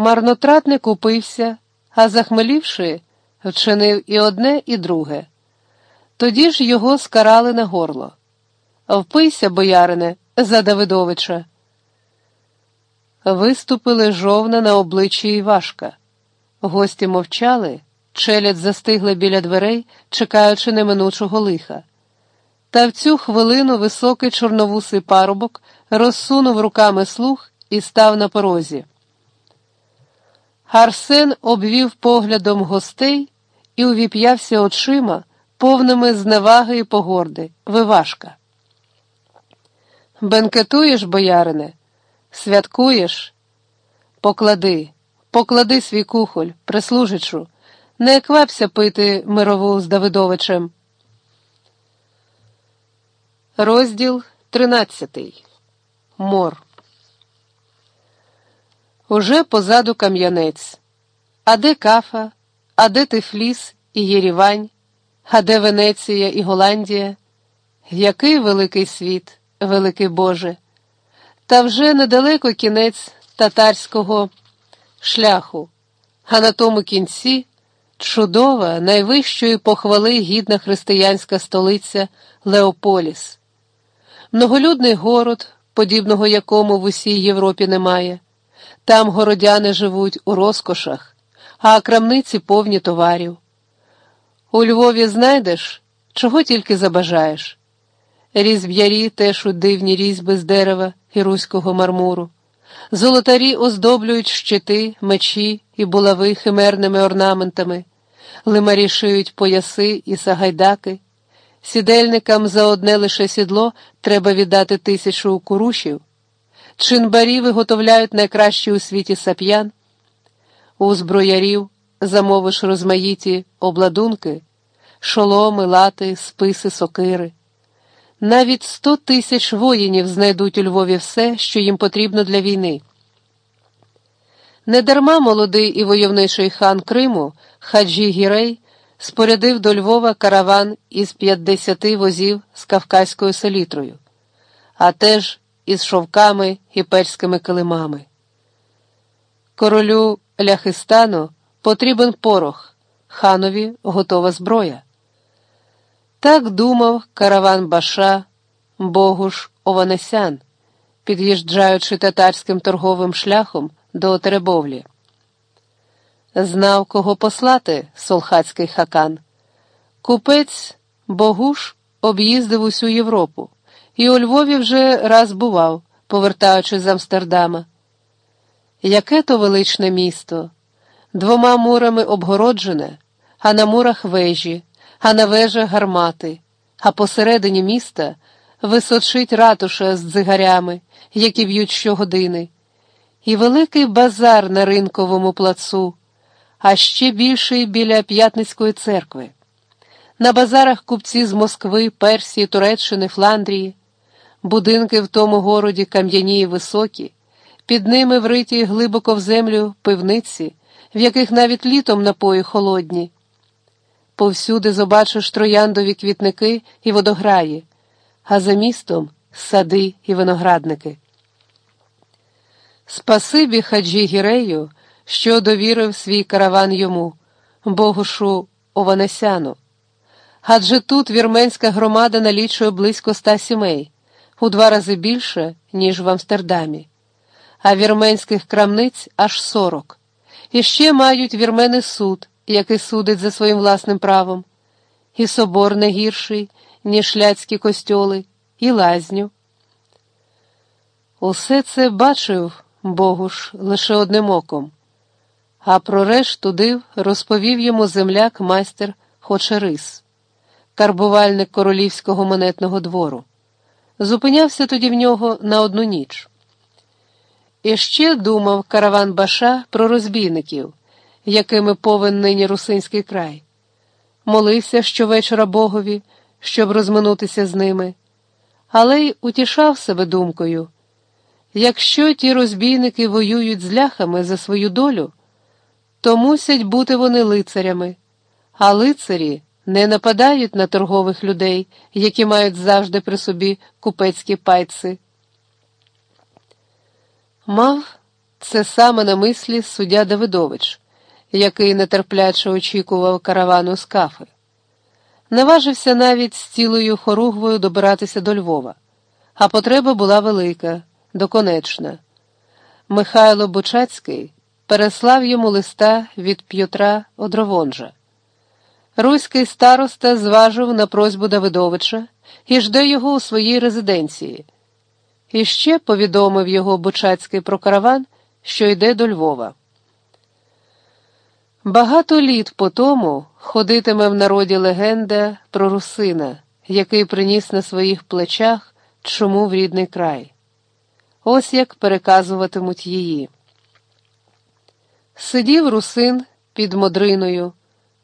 Марнотратник упився, а захмелівши, вчинив і одне, і друге. Тоді ж його скарали на горло. Впийся, боярине, за Давидовича. Виступили жовна на обличчі Івашка. Гості мовчали, челядь застигла біля дверей, чекаючи неминучого лиха. Та в цю хвилину високий чорновусий парубок розсунув руками слух і став на порозі. Арсен обвів поглядом гостей і увіп'явся очима, повними зневаги і погорди, вивашка. Бенкетуєш, боярине, святкуєш? Поклади, поклади свій кухоль, прислужичу, не квапся пити мирову з Давидовичем. Розділ тринадцятий. Мор. Уже позаду кам'янець. А де Кафа, а де Тифліс і Єрівань, а де Венеція і Голландія? Який великий світ, великий Боже! Та вже недалеко кінець татарського шляху, а на тому кінці чудова, найвищої похвали гідна християнська столиця Леополіс, многолюдний город, подібного якому в усій Європі немає. Там городяни живуть у розкошах, а крамниці повні товарів. У Львові знайдеш, чого тільки забажаєш. Різб'ярі теж у дивні різьби з дерева і руського мармуру. Золотарі оздоблюють щити, мечі і булави химерними орнаментами, лимарі шиють пояси і сагайдаки. Сідельникам за одне лише сідло треба віддати тисячу курушів. Чинбарі виготовляють найкращі у світі сап'ян, у зброярів замовиш розмаїті обладунки, шоломи, лати, списи, сокири. Навіть сто тисяч воїнів знайдуть у Львові все, що їм потрібно для війни. Недарма молодий і войовничий хан Криму, хаджі Гірей, спорядив до Львова караван із 50 возів з кавказькою селітрою, а теж із шовками і перськими килимами. Королю Ляхистану потрібен порох, ханові готова зброя. Так думав караван Баша, Богуш Ованесян, під'їжджаючи татарським торговим шляхом до Теребовлі. Знав, кого послати солхацький хакан. Купець Богуш об'їздив усю Європу і у Львові вже раз бував, повертаючись з Амстердама. Яке то величне місто, двома мурами обгороджене, а на мурах вежі, а на вежах гармати, а посередині міста височить ратуша з дзигарями, які б'ють щогодини, і великий базар на ринковому плацу, а ще більший біля П'ятницької церкви. На базарах купці з Москви, Персії, Туреччини, Фландрії. Будинки в тому городі кам'яні й високі, під ними вриті глибоко в землю пивниці, в яких навіть літом напої холодні. Повсюди побачиш трояндові квітники і водограї, а за містом сади і виноградники. Спасибі хаджі Гірею, що довірив свій караван йому, Богушу Ованесяну. Адже тут вірменська громада налічує близько ста сімей у два рази більше, ніж в Амстердамі, а вірменських крамниць аж сорок. І ще мають вірмени суд, який судить за своїм власним правом, і собор не гірший, ніж шляцькі костьоли, і лазню. Усе це бачив Богуш лише одним оком, а про решту див розповів йому земляк майстер Хочерис, карбувальник королівського монетного двору. Зупинявся тоді в нього на одну ніч. І ще думав караван Баша про розбійників, якими повен нині русинський край. Молився щовечора Богові, щоб розминутися з ними, але й утішав себе думкою якщо ті розбійники воюють з ляхами за свою долю, то мусять бути вони лицарями, а лицарі не нападають на торгових людей, які мають завжди при собі купецькі пайци. Мав Це саме на мислі суддя Давидович, який нетерпляче очікував каравану з кафи. Не важився навіть з цілою хоругвою добиратися до Львова, а потреба була велика, доконечна. Михайло Бучацький переслав йому листа від П'ютра Одровонжа. Руський староста зважив на просьбу Давидовича і жде його у своїй резиденції. І ще повідомив його Бучацький про караван, що йде до Львова. Багато літ по тому ходитиме в народі легенда про русина, який приніс на своїх плечах чому в рідний край. Ось як переказуватимуть її. Сидів русин під модриною,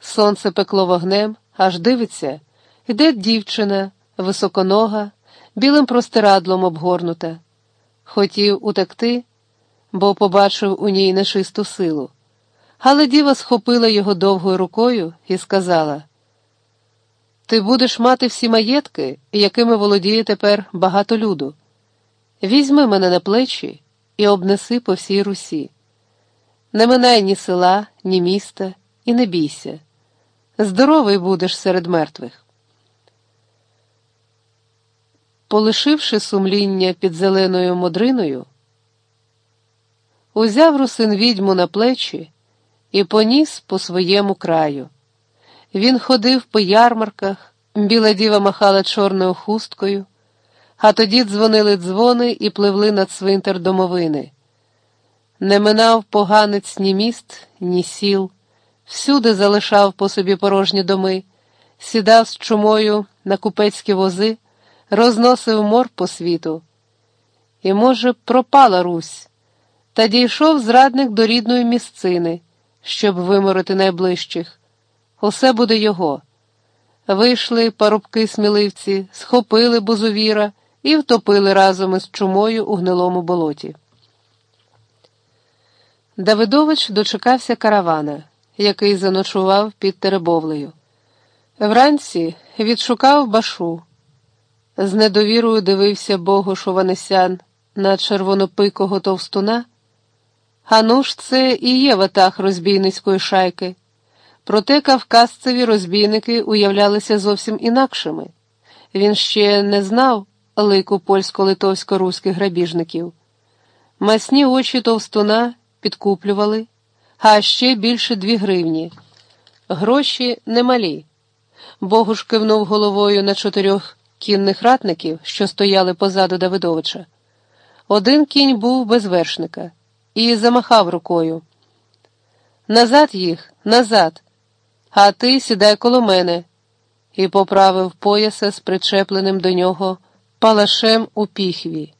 сонце пекло вогнем, аж дивиться, йде дівчина, високонога, білим простирадлом обгорнута. Хотів утекти, бо побачив у ній нечисту силу. Але діва схопила його довгою рукою і сказала: Ти будеш мати всі маєтки, якими володіє тепер багато люду. Візьми мене на плечі і обнеси по всій Русі. Не минай ні села, ні міста, і не бійся. Здоровий будеш серед мертвих. Полишивши сумління під зеленою модриною, узяв русин відьму на плечі і поніс по своєму краю. Він ходив по ярмарках, біла діва махала чорною хусткою, а тоді дзвонили дзвони і пливли над цвинтар домовини. Не минав поганець ні міст, ні сіл, всюди залишав по собі порожні доми, сідав з чумою на купецькі вози, розносив мор по світу. І, може, пропала Русь, та дійшов зрадник до рідної місцини щоб виморити найближчих. Усе буде його. Вийшли парубки сміливці, схопили бузовіра і втопили разом із чумою у гнилому болоті. Давидович дочекався каравана, який заночував під Теребовлею. Вранці відшукав башу. З недовірою дивився Богу Шованесян на червонопикого товстуна. А ну ж це і є ватах розбійницької шайки. Проте кавказцеві розбійники уявлялися зовсім інакшими. Він ще не знав лику польсько-литовсько-руських грабіжників. Масні очі товстуна підкуплювали, а ще більше дві гривні. Гроші немалі. Богуш кивнув головою на чотирьох кінних ратників, що стояли позаду Давидовича. Один кінь був без вершника і замахав рукою. Назад їх, назад, а ти сідай коло мене, і поправив пояса з причепленим до нього палашем у піхві.